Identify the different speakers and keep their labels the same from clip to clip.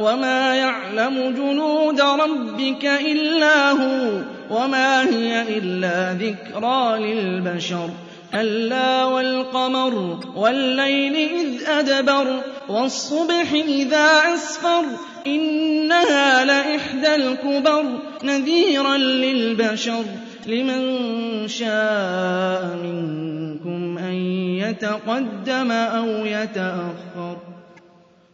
Speaker 1: وما يعلم جنود ربك إلا هو وما هي إلا ذكرى للبشر. كلا والقمر والليل إذ أدبر والصبح إذا أسفر إنها لإحدى الكبر نذيرا للبشر. لمن شاء منكم أن يتقدم أو يتأخر.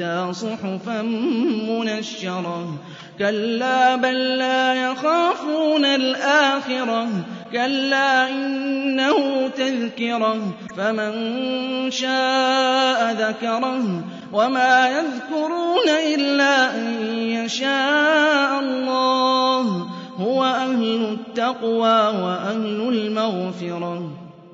Speaker 1: يؤتى صحفا منشرة. كلا بل لا يخافون الآخرة. كلا إنه تذكرة. فمن شاء ذكره. وما يذكرون إلا أن يشاء الله. هو أهل التقوى وأهل المغفرة.